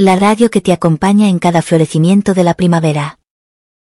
La radio que te acompaña en cada florecimiento de la primavera.